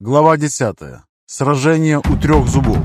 Глава 10. Сражение у трех зубов.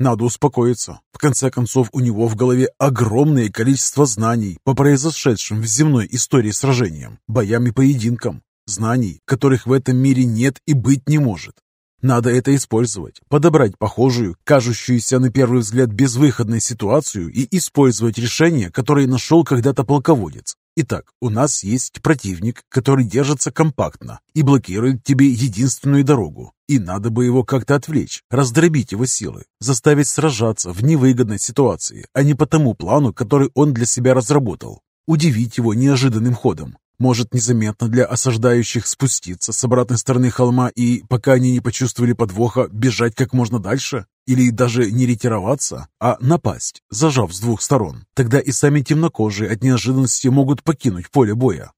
Надо успокоиться. В конце концов, у него в голове огромное количество знаний по произошедшим в земной истории сражениям, боям и поединкам. Знаний, которых в этом мире нет и быть не может. Надо это использовать, подобрать похожую, кажущуюся на первый взгляд безвыходной ситуацию и использовать решение, которое нашел когда-то полководец. Итак, у нас есть противник, который держится компактно и блокирует тебе единственную дорогу. И надо бы его как-то отвлечь, раздробить его силы, заставить сражаться в невыгодной ситуации, а не по тому плану, который он для себя разработал. Удивить его неожиданным ходом, может незаметно для осаждающих спуститься с обратной стороны холма и, пока они не почувствовали подвоха, бежать как можно дальше? Или даже не ретироваться, а напасть, зажав с двух сторон. Тогда и сами темнокожие от неожиданности могут покинуть поле боя.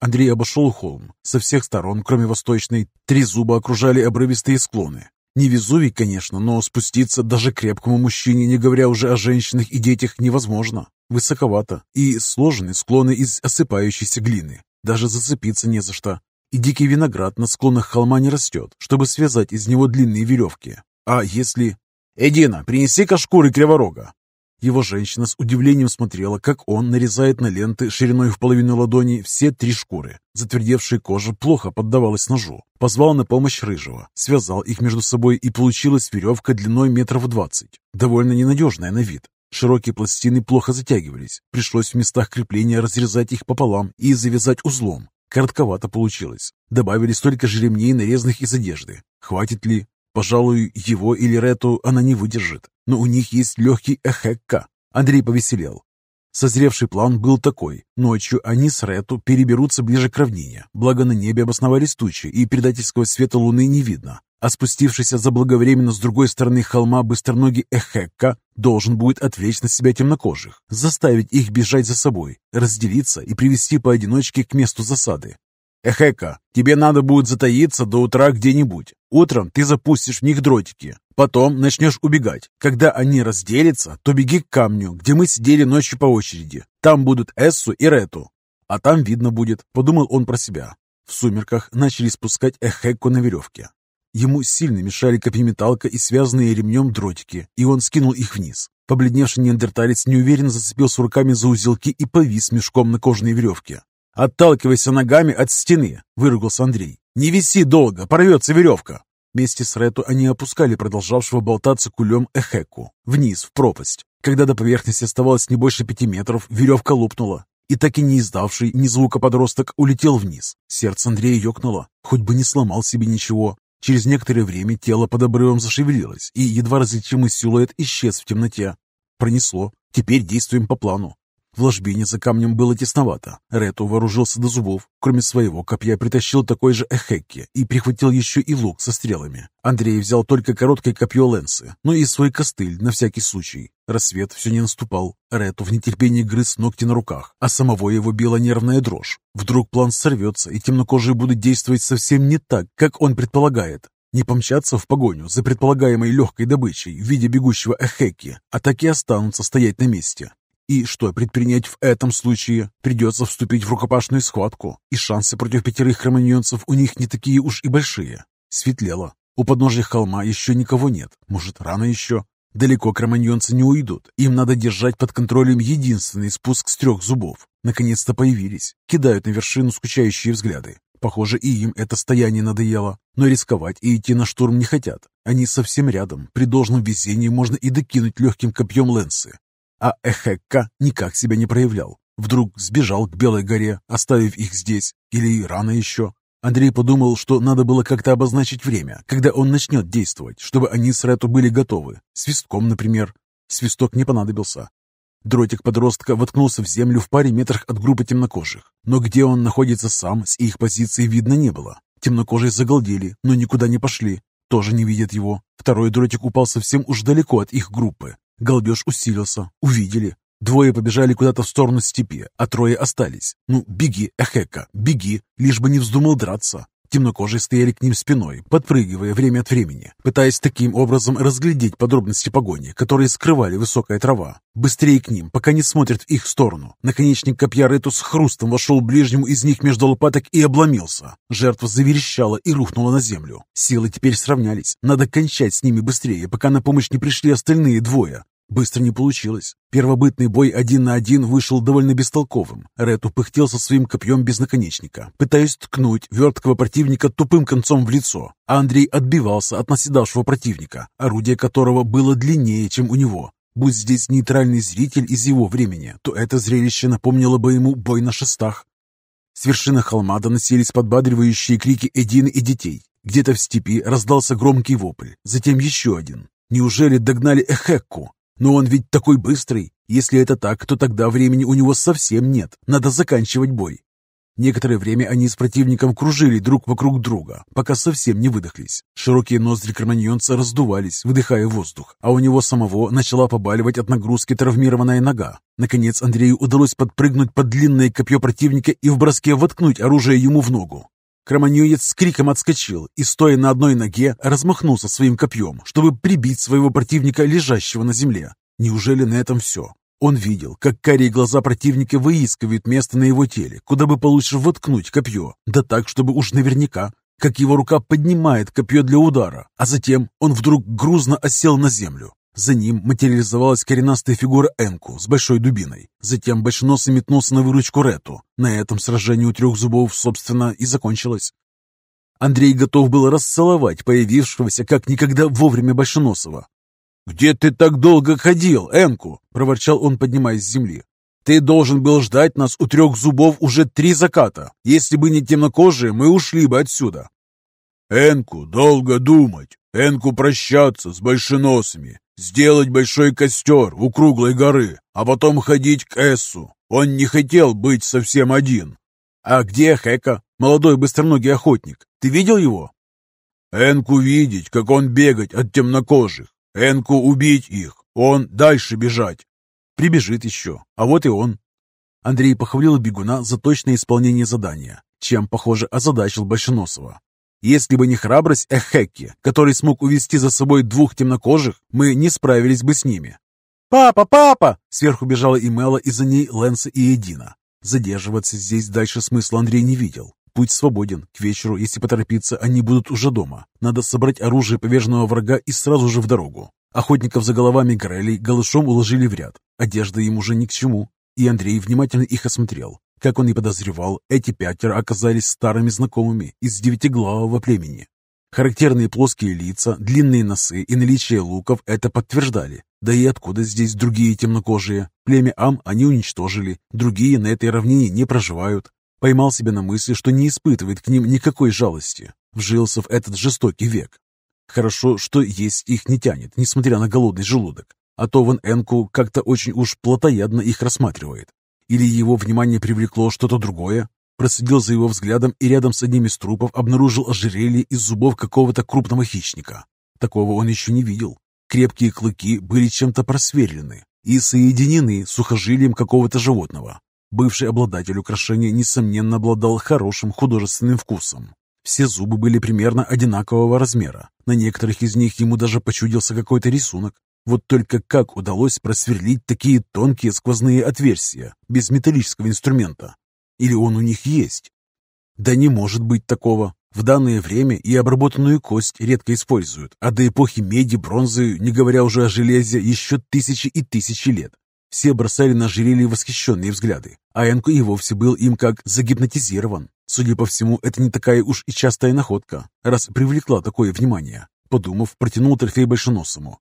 Андрей обошел холм. Со всех сторон, кроме восточной, три зуба окружали обрывистые склоны. Не Везувий, конечно, но спуститься даже крепкому мужчине, не говоря уже о женщинах и детях, невозможно. Высоковато. И сложены склоны из осыпающейся глины. Даже зацепиться не за что. И дикий виноград на склонах холма не растет, чтобы связать из него длинные веревки. А если «Эдина, принеси-ка шкуры криворога!» Его женщина с удивлением смотрела, как он нарезает на ленты шириной в половину ладони все три шкуры. Затвердевшая кожа плохо поддавалась ножу. Позвал на помощь рыжего, связал их между собой и получилась веревка длиной метров двадцать. Довольно ненадежная на вид. Широкие пластины плохо затягивались. Пришлось в местах крепления разрезать их пополам и завязать узлом. Коротковато получилось. Добавили столько же ремней, нарезанных из одежды. Хватит ли? Пожалуй, его или Рету она не выдержит, но у них есть легкий эхекка. Андрей повеселел. Созревший план был такой. Ночью они с Рету переберутся ближе к равнине, благо на небе обосновались тучи, и предательского света луны не видно. А спустившийся заблаговременно с другой стороны холма быстроногий Эхекка должен будет отвлечь на себя темнокожих, заставить их бежать за собой, разделиться и привести поодиночке к месту засады. Эхека, тебе надо будет затаиться до утра где-нибудь. Утром ты запустишь в них дротики. Потом начнешь убегать. Когда они разделятся, то беги к камню, где мы сидели ночью по очереди. Там будут Эссу и Рету. А там видно будет, подумал он про себя. В сумерках начали спускать Эхекку на веревке. Ему сильно мешали копьеметалка и связанные ремнем дротики, и он скинул их вниз. Побледневший неандерталец неуверенно зацепился руками за узелки и повис мешком на кожаной веревке. «Отталкивайся ногами от стены!» — выругался Андрей. «Не виси долго, порвется веревка!» Вместе с Рету они опускали продолжавшего болтаться кулем Эхеку вниз, в пропасть. Когда до поверхности оставалось не больше пяти метров, веревка лопнула. И так и не издавший ни звука подросток улетел вниз. Сердце Андрея ёкнуло. Хоть бы не сломал себе ничего. Через некоторое время тело под обрывом зашевелилось, и едва различимый силуэт исчез в темноте. Пронесло. Теперь действуем по плану. В ложбине за камнем было тесновато. Рету вооружился до зубов. Кроме своего копья притащил такой же эхекки и прихватил еще и лук со стрелами. Андрей взял только короткое копье Лэнсы, ну и свой костыль на всякий случай. Рассвет все не наступал. Рету в нетерпении грыз ногти на руках, а самого его била нервная дрожь. Вдруг план сорвется, и темнокожие будут действовать совсем не так, как он предполагает. Не помчаться в погоню за предполагаемой легкой добычей в виде бегущего эхеки, а так и останутся стоять на месте. И что предпринять в этом случае? Придется вступить в рукопашную схватку, и шансы против пятерых хроманьонцев у них не такие уж и большие. Светлело. У подножия холма еще никого нет. Может, рано еще? Далеко кроманьонцы не уйдут. Им надо держать под контролем единственный спуск с трех зубов. Наконец-то появились. Кидают на вершину скучающие взгляды. Похоже, и им это стояние надоело. Но рисковать и идти на штурм не хотят. Они совсем рядом. При должном везении можно и докинуть легким копьем Лэнсы. А Эхекка никак себя не проявлял. Вдруг сбежал к Белой горе, оставив их здесь, или рано еще. Андрей подумал, что надо было как-то обозначить время, когда он начнет действовать, чтобы они с Рету были готовы. Свистком, например. Свисток не понадобился. Дротик подростка воткнулся в землю в паре метрах от группы темнокожих. Но где он находится сам, с их позиции видно не было. Темнокожие загалдели, но никуда не пошли. Тоже не видят его. Второй дротик упал совсем уж далеко от их группы. Голбеж усилился. Увидели. Двое побежали куда-то в сторону степи, а трое остались. Ну, беги, Эхека, беги, лишь бы не вздумал драться. Темнокожие стояли к ним спиной, подпрыгивая время от времени, пытаясь таким образом разглядеть подробности погони, которые скрывали высокая трава. Быстрее к ним, пока не смотрят в их сторону. Наконечник копья Рету с хрустом вошел ближнему из них между лопаток и обломился. Жертва заверещала и рухнула на землю. Силы теперь сравнялись. Надо кончать с ними быстрее, пока на помощь не пришли остальные двое. Быстро не получилось. Первобытный бой один на один вышел довольно бестолковым. Ред упыхтел со своим копьем без наконечника, пытаясь ткнуть верткого противника тупым концом в лицо. А Андрей отбивался от наседавшего противника, орудие которого было длиннее, чем у него. Будь здесь нейтральный зритель из его времени, то это зрелище напомнило бы ему бой на шестах. С вершины холма доносились подбадривающие крики Эдины и детей. Где-то в степи раздался громкий вопль, затем еще один. Неужели догнали Эхекку? Но он ведь такой быстрый. Если это так, то тогда времени у него совсем нет. Надо заканчивать бой. Некоторое время они с противником кружили друг вокруг друга, пока совсем не выдохлись. Широкие ноздри кроманьонца раздувались, выдыхая воздух, а у него самого начала побаливать от нагрузки травмированная нога. Наконец Андрею удалось подпрыгнуть под длинное копье противника и в броске воткнуть оружие ему в ногу. Кроманьонец с криком отскочил и, стоя на одной ноге, размахнулся своим копьем, чтобы прибить своего противника, лежащего на земле. Неужели на этом все? Он видел, как карие глаза противника выискивают место на его теле, куда бы получше воткнуть копье, да так, чтобы уж наверняка, как его рука поднимает копье для удара, а затем он вдруг грузно осел на землю. За ним материализовалась коренастая фигура Энку с большой дубиной. Затем Большеносый метнулся на выручку Рету. На этом сражение у трех зубов, собственно, и закончилось. Андрей готов был расцеловать появившегося как никогда вовремя Большеносова. «Где ты так долго ходил, Энку?» – проворчал он, поднимаясь с земли. «Ты должен был ждать нас у трех зубов уже три заката. Если бы не темнокожие, мы ушли бы отсюда». «Энку, долго думать. Энку прощаться с большеносами. Сделать большой костер у круглой горы, а потом ходить к Эссу. Он не хотел быть совсем один. А где Хека, молодой быстроногий охотник? Ты видел его? Энку видеть, как он бегать от темнокожих. Энку убить их, он дальше бежать. Прибежит еще, а вот и он. Андрей похвалил бегуна за точное исполнение задания, чем, похоже, озадачил Большеносова. Если бы не храбрость Эхекки, который смог увести за собой двух темнокожих, мы не справились бы с ними. «Папа, папа!» Сверху бежала и Мела, и за ней Лэнса и Эдина. Задерживаться здесь дальше смысла Андрей не видел. Путь свободен. К вечеру, если поторопиться, они будут уже дома. Надо собрать оружие поверженного врага и сразу же в дорогу. Охотников за головами Грелей голышом уложили в ряд. Одежда им уже ни к чему. И Андрей внимательно их осмотрел. Как он и подозревал, эти пятеро оказались старыми знакомыми из девятиглавого племени. Характерные плоские лица, длинные носы и наличие луков это подтверждали. Да и откуда здесь другие темнокожие? Племя Ам они уничтожили, другие на этой равнине не проживают. Поймал себя на мысли, что не испытывает к ним никакой жалости. Вжился в этот жестокий век. Хорошо, что есть их не тянет, несмотря на голодный желудок. А то Ван Энку как-то очень уж плотоядно их рассматривает. Или его внимание привлекло что-то другое? Проследил за его взглядом и рядом с одним из трупов обнаружил ожерелье из зубов какого-то крупного хищника. Такого он еще не видел. Крепкие клыки были чем-то просверлены и соединены сухожилием какого-то животного. Бывший обладатель украшения, несомненно, обладал хорошим художественным вкусом. Все зубы были примерно одинакового размера. На некоторых из них ему даже почудился какой-то рисунок. Вот только как удалось просверлить такие тонкие сквозные отверстия без металлического инструмента? Или он у них есть? Да не может быть такого. В данное время и обработанную кость редко используют, а до эпохи меди, бронзы, не говоря уже о железе, еще тысячи и тысячи лет. Все бросали на ожерелье восхищенные взгляды, а Энку и вовсе был им как загипнотизирован. Судя по всему, это не такая уж и частая находка, раз привлекла такое внимание. Подумав, протянул трофей большеносому.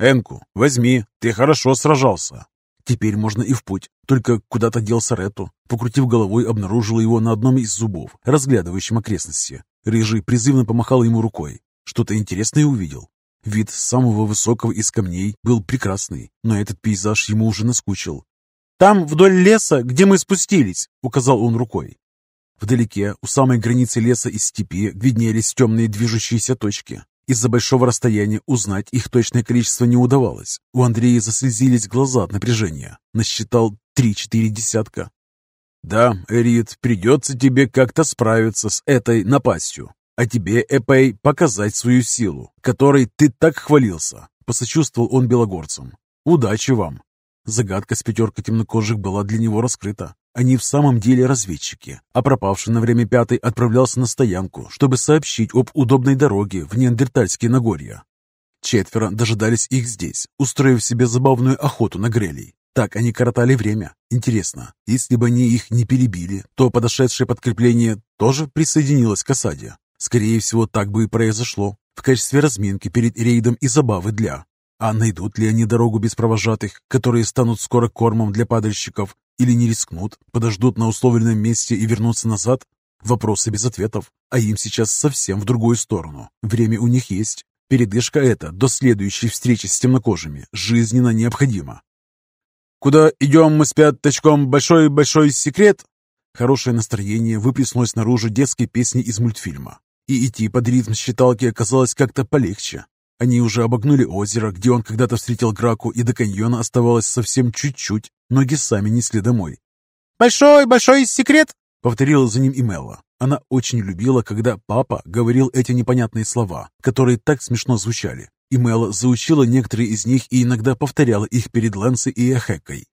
«Энку, возьми, ты хорошо сражался». Теперь можно и в путь, только куда-то делся Рету. Покрутив головой, обнаружил его на одном из зубов, разглядывающем окрестности. Рыжий призывно помахал ему рукой. Что-то интересное увидел. Вид самого высокого из камней был прекрасный, но этот пейзаж ему уже наскучил. «Там, вдоль леса, где мы спустились», — указал он рукой. Вдалеке, у самой границы леса и степи, виднелись темные движущиеся точки. Из-за большого расстояния узнать их точное количество не удавалось. У Андрея заслезились глаза от напряжения. Насчитал три-четыре десятка. Да, Эрит, придется тебе как-то справиться с этой напастью. А тебе, Эпей, показать свою силу, которой ты так хвалился. Посочувствовал он белогорцам. Удачи вам. Загадка с пятеркой темнокожих была для него раскрыта. Они в самом деле разведчики, а пропавший на время пятый отправлялся на стоянку, чтобы сообщить об удобной дороге в Неандертальские Нагорья. Четверо дожидались их здесь, устроив себе забавную охоту на грелей. Так они коротали время. Интересно, если бы они их не перебили, то подошедшее подкрепление тоже присоединилось к осаде. Скорее всего, так бы и произошло, в качестве разминки перед рейдом и забавы для. А найдут ли они дорогу без провожатых, которые станут скоро кормом для падальщиков, или не рискнут, подождут на условленном месте и вернутся назад? Вопросы без ответов, а им сейчас совсем в другую сторону. Время у них есть. Передышка эта до следующей встречи с темнокожими жизненно необходима. «Куда идем мы с пяточком? Большой-большой секрет?» Хорошее настроение выплеснулось наружу детской песни из мультфильма. И идти под ритм считалки оказалось как-то полегче. Они уже обогнули озеро, где он когда-то встретил Граку, и до каньона оставалось совсем чуть-чуть. Ноги сами несли домой. «Большой-большой секрет!» — повторила за ним Имела. Она очень любила, когда папа говорил эти непонятные слова, которые так смешно звучали. Имела заучила некоторые из них и иногда повторяла их перед Лэнсой и Эхекой.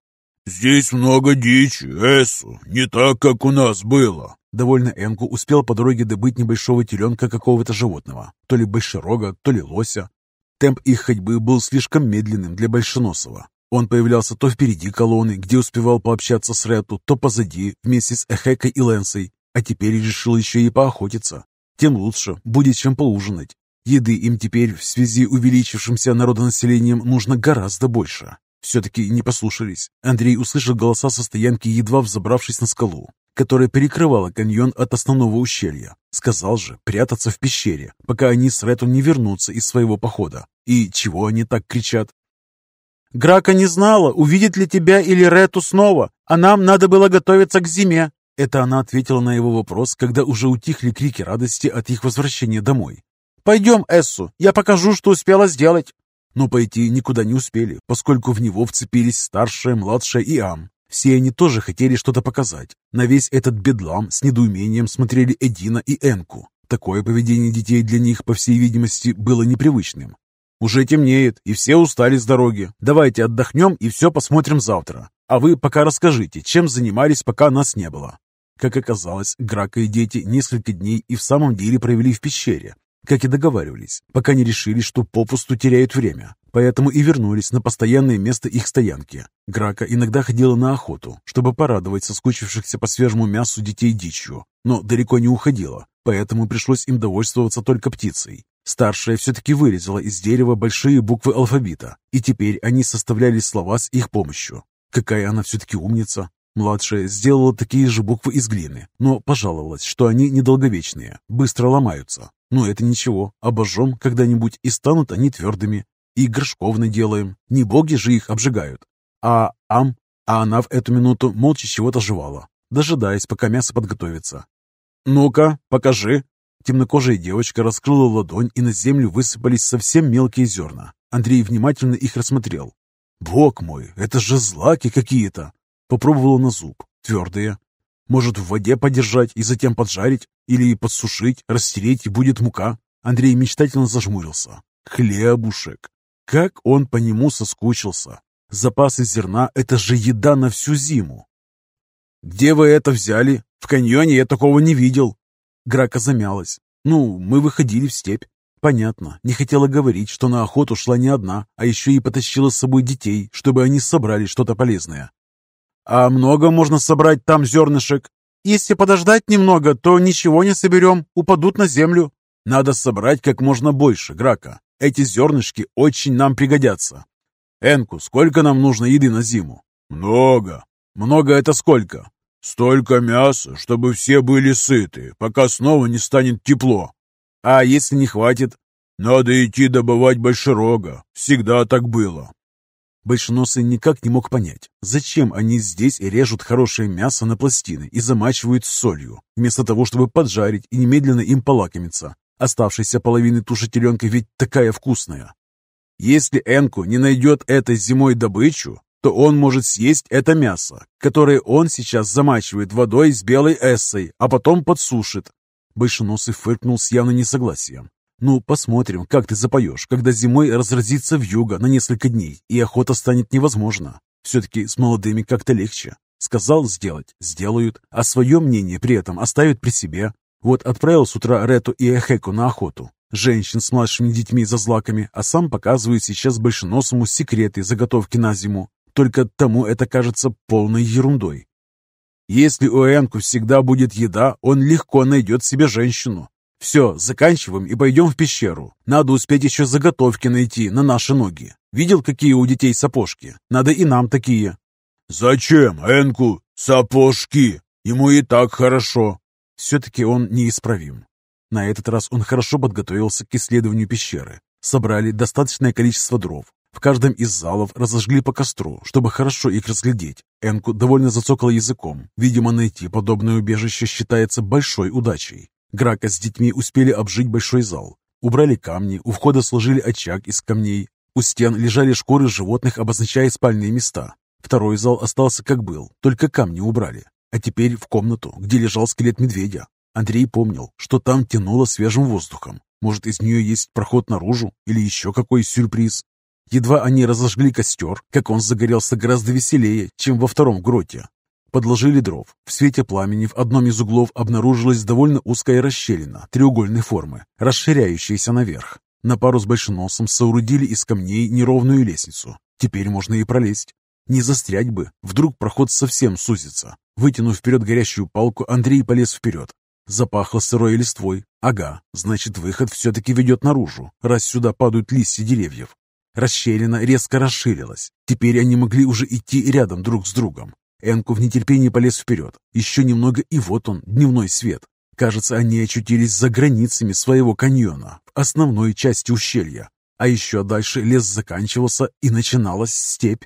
«Здесь много дичи, Эсу, не так, как у нас было. Довольно Энку успел по дороге добыть небольшого теленка какого-то животного, то ли большерога, то ли лося. Темп их ходьбы был слишком медленным для Большеносова. Он появлялся то впереди колонны, где успевал пообщаться с Рету, то позади, вместе с Эхекой и Лэнсой, а теперь решил еще и поохотиться. Тем лучше, будет чем поужинать. Еды им теперь в связи увеличившимся народонаселением нужно гораздо больше. Все-таки не послушались. Андрей услышал голоса со стоянки, едва взобравшись на скалу, которая перекрывала каньон от основного ущелья. Сказал же прятаться в пещере, пока они с Ретом не вернутся из своего похода. И чего они так кричат? «Грака не знала, увидит ли тебя или Рету снова, а нам надо было готовиться к зиме». Это она ответила на его вопрос, когда уже утихли крики радости от их возвращения домой. «Пойдем, Эссу, я покажу, что успела сделать». Но пойти никуда не успели, поскольку в него вцепились старшая, младшая и Ам. Все они тоже хотели что-то показать. На весь этот бедлам с недоумением смотрели Эдина и Энку. Такое поведение детей для них, по всей видимости, было непривычным. «Уже темнеет, и все устали с дороги. Давайте отдохнем и все посмотрим завтра. А вы пока расскажите, чем занимались, пока нас не было». Как оказалось, Грака и дети несколько дней и в самом деле провели в пещере, как и договаривались, пока не решили, что попусту теряют время. Поэтому и вернулись на постоянное место их стоянки. Грака иногда ходила на охоту, чтобы порадовать соскучившихся по свежему мясу детей дичью, но далеко не уходила, поэтому пришлось им довольствоваться только птицей. Старшая все-таки вырезала из дерева большие буквы алфавита, и теперь они составляли слова с их помощью. Какая она все-таки умница! Младшая сделала такие же буквы из глины, но пожаловалась, что они недолговечные, быстро ломаются. Но это ничего, обожжем когда-нибудь и станут они твердыми. И горшков наделаем, не боги же их обжигают. А ам, а она в эту минуту молча чего-то жевала, дожидаясь, пока мясо подготовится. «Ну-ка, покажи!» Темнокожая девочка раскрыла ладонь, и на землю высыпались совсем мелкие зерна. Андрей внимательно их рассмотрел. «Бог мой, это же злаки какие-то!» Попробовала на зуб. Твердые. Может, в воде подержать и затем поджарить? Или подсушить, растереть, и будет мука? Андрей мечтательно зажмурился. Хлебушек. Как он по нему соскучился. Запасы зерна — это же еда на всю зиму. «Где вы это взяли? В каньоне я такого не видел». Грака замялась. «Ну, мы выходили в степь». Понятно, не хотела говорить, что на охоту шла не одна, а еще и потащила с собой детей, чтобы они собрали что-то полезное. «А много можно собрать там зернышек?» «Если подождать немного, то ничего не соберем, упадут на землю». «Надо собрать как можно больше, Грака. Эти зернышки очень нам пригодятся». «Энку, сколько нам нужно еды на зиму?» «Много». «Много это сколько?» «Столько мяса, чтобы все были сыты, пока снова не станет тепло». «А если не хватит?» «Надо идти добывать большерога. Всегда так было. Большеносый никак не мог понять, зачем они здесь режут хорошее мясо на пластины и замачивают с солью, вместо того, чтобы поджарить и немедленно им полакомиться. Оставшаяся половина туши теленка ведь такая вкусная. Если Энку не найдет этой зимой добычу, что он может съесть это мясо, которое он сейчас замачивает водой с белой эссой, а потом подсушит. Большеносый фыркнул с явным несогласием. «Ну, посмотрим, как ты запоешь, когда зимой разразится вьюга на несколько дней, и охота станет невозможна. Все-таки с молодыми как-то легче. Сказал сделать – сделают, а свое мнение при этом оставят при себе. Вот отправил с утра Рету и Эхеку на охоту. Женщин с младшими детьми за злаками, а сам показывает сейчас большеносому секреты заготовки на зиму. Только тому это кажется полной ерундой. Если у Энку всегда будет еда, он легко найдет себе женщину. Все, заканчиваем и пойдем в пещеру. Надо успеть еще заготовки найти на наши ноги. Видел, какие у детей сапожки? Надо и нам такие. Зачем Энку сапожки? Ему и так хорошо. Все-таки он неисправим. На этот раз он хорошо подготовился к исследованию пещеры. Собрали достаточное количество дров. В каждом из залов разожгли по костру, чтобы хорошо их разглядеть. Энку довольно зацокала языком. Видимо, найти подобное убежище считается большой удачей. Грака с детьми успели обжить большой зал. Убрали камни, у входа сложили очаг из камней. У стен лежали шкуры животных, обозначая спальные места. Второй зал остался как был, только камни убрали. А теперь в комнату, где лежал скелет медведя. Андрей помнил, что там тянуло свежим воздухом. Может, из нее есть проход наружу или еще какой сюрприз. Едва они разожгли костер, как он загорелся гораздо веселее, чем во втором гроте. Подложили дров. В свете пламени в одном из углов обнаружилась довольно узкая расщелина треугольной формы, расширяющаяся наверх. На пару с большеносом соорудили из камней неровную лестницу. Теперь можно и пролезть. Не застрять бы, вдруг проход совсем сузится. Вытянув вперед горящую палку, Андрей полез вперед. Запахло сырой листвой. Ага, значит, выход все-таки ведет наружу, раз сюда падают листья деревьев. Расщелина резко расширилась. Теперь они могли уже идти рядом друг с другом. Энку в нетерпении полез вперед. Еще немного, и вот он, дневной свет. Кажется, они очутились за границами своего каньона, в основной части ущелья. А еще дальше лес заканчивался, и начиналась степь.